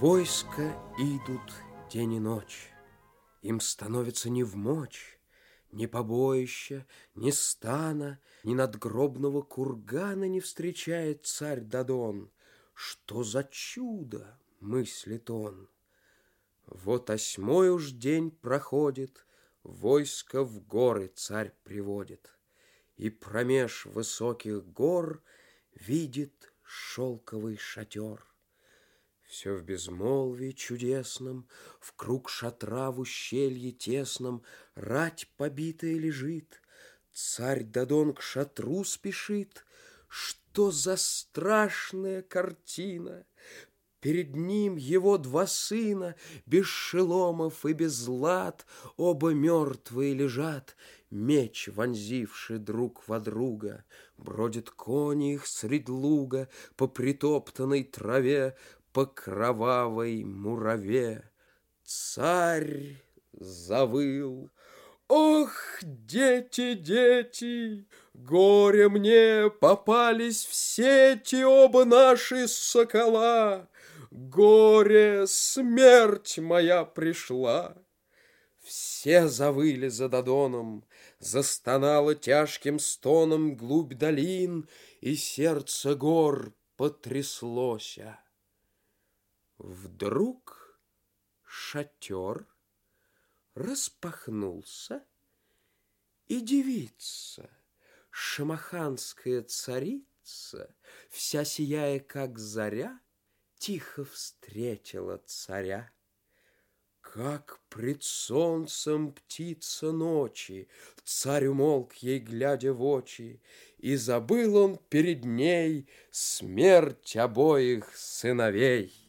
Войска идут день и ночь, Им становится не в мочь, Ни побоища, ни стана, Ни надгробного кургана Не встречает царь Дадон. Что за чудо, мыслит он. Вот осьмой уж день проходит, Войско в горы царь приводит, И промеж высоких гор Видит шелковый шатер. Все в безмолвии чудесном, В круг шатра в ущелье тесном Рать побитая лежит, Царь Дадон к шатру спешит. Что за страшная картина! Перед ним его два сына, Без шеломов и без лад, Оба мертвые лежат, Меч вонзивший друг во друга. Бродят кони их средь луга По притоптанной траве, по кровавой мураве. Царь завыл. Ох, дети, дети, горе мне, попались в сети оба наши сокола. Горе, смерть моя пришла. Все завыли за Додоном, Застонало тяжким стоном Глубь долин, и сердце гор потряслося. Вдруг шатер распахнулся, и девица, шамаханская царица, вся сияя, как заря, тихо встретила царя. Как пред солнцем птица ночи, Царь умолк ей, глядя в очи, И забыл он перед ней Смерть обоих сыновей.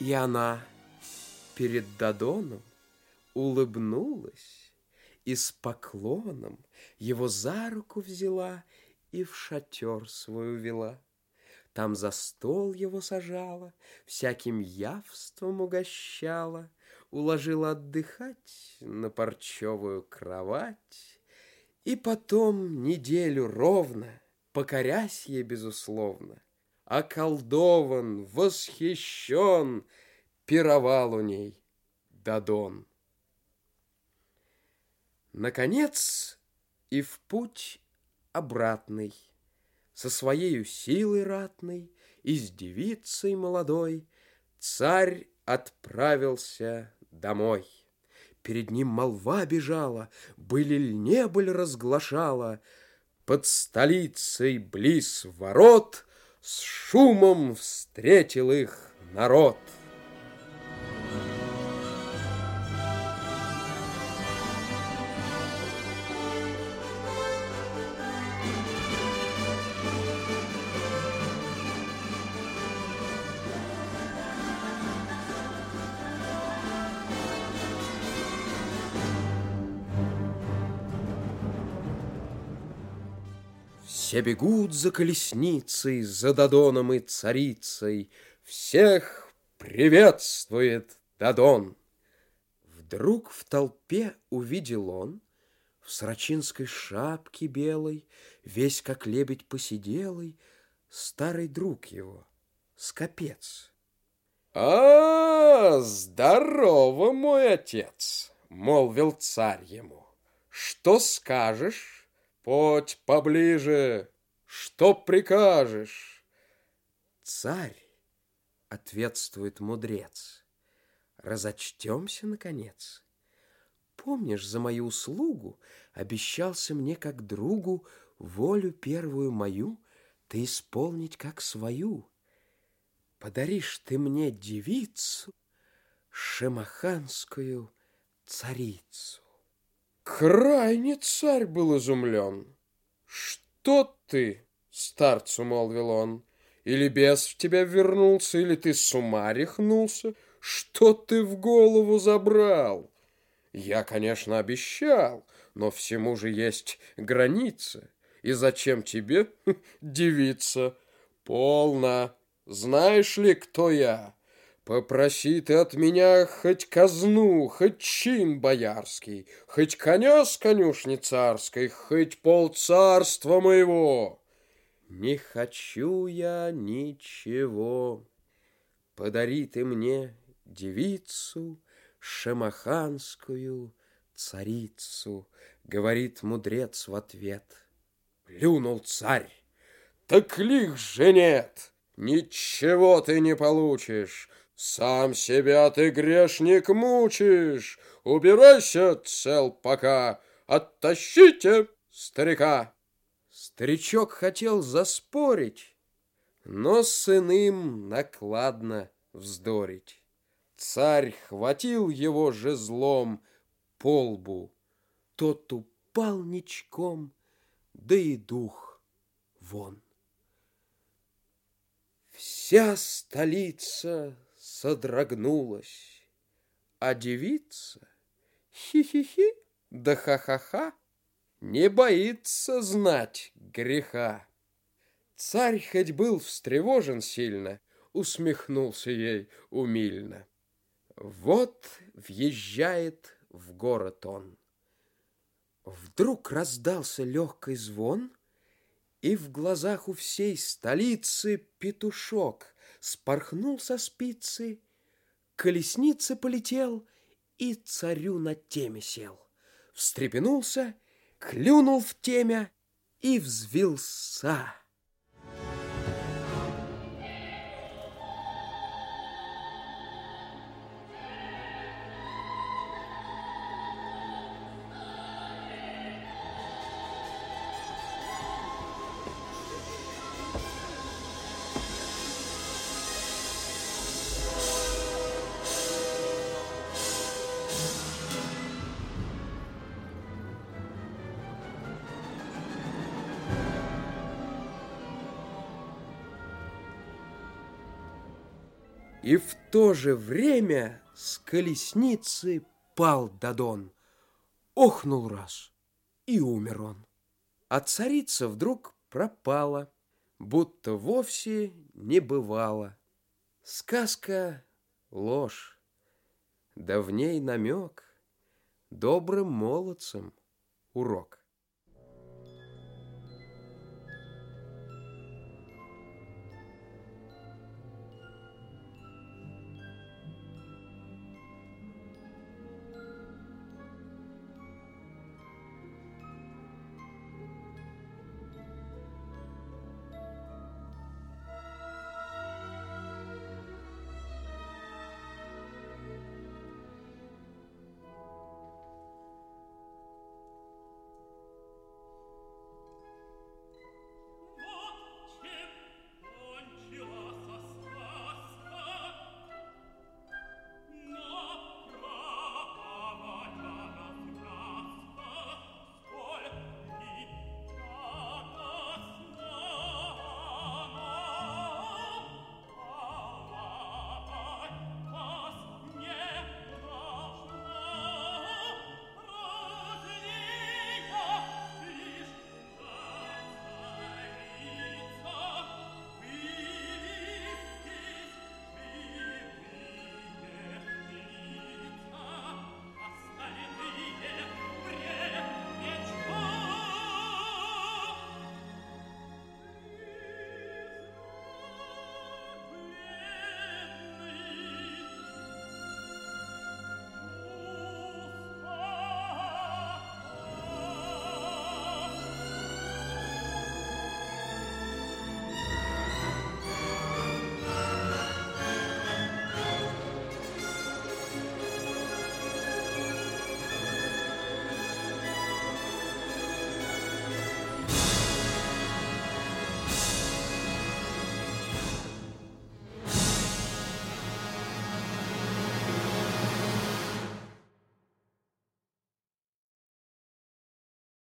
И она перед Дадоном улыбнулась и с поклоном его за руку взяла и в шатер свою вела. Там за стол его сажала, Всяким явством угощала, Уложила отдыхать на парчевую кровать, И потом неделю ровно, Покорясь ей безусловно, Околдован, восхищен, Пировал у ней Дадон. Наконец и в путь обратный, Со своею силой ратной И с девицей молодой Царь отправился домой. Перед ним молва бежала, Были ль не быль разглашала, Под столицей близ ворот С шумом встретил их народ. Все бегут за колесницей, за Дадоном и царицей. Всех приветствует Дадон. Вдруг в толпе увидел он В срочинской шапке белой, Весь как лебедь посиделый, Старый друг его, скопец. «А, здорово, мой отец!» — молвил царь ему. «Что скажешь?» Подь поближе, что прикажешь? Царь, ответствует мудрец, разочтемся, наконец. Помнишь, за мою услугу обещался мне как другу волю первую мою ты исполнить как свою. Подаришь ты мне девицу, шемаханскую царицу. Крайне царь был изумлен. «Что ты?» — старцу молвил он. «Или бес в тебя вернулся, или ты с ума рехнулся? Что ты в голову забрал?» «Я, конечно, обещал, но всему же есть граница. И зачем тебе девица? Полно. Знаешь ли, кто я?» Попроси ты от меня хоть казну, хоть чин боярский, Хоть коня с конюшни царской, хоть пол царства моего. Не хочу я ничего. Подари ты мне девицу, шамаханскую царицу, Говорит мудрец в ответ. Плюнул царь. Так лих же нет, ничего ты не получишь, сам себя ты, грешник, мучишь. Убирайся, цел пока. Оттащите старика. Старичок хотел заспорить, но с иным накладно вздорить. Царь хватил его жезлом по лбу. Тот упал ничком, да и дух вон. Вся столица содрогнулась, а девица хи-хи-хи да ха-ха-ха не боится знать греха. Царь хоть был встревожен сильно, усмехнулся ей умильно. Вот въезжает в город он. Вдруг раздался легкий звон, и в глазах у всей столицы петушок спорхнул со спицы, колесница полетел и царю на теме сел. Встрепенулся, клюнул в темя и взвился. И в то же время с колесницы пал Дадон. Охнул раз, и умер он. А царица вдруг пропала. будто вовсе не бывало. Сказка — ложь, да в ней намек, добрым молодцам урок.